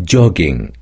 jogging.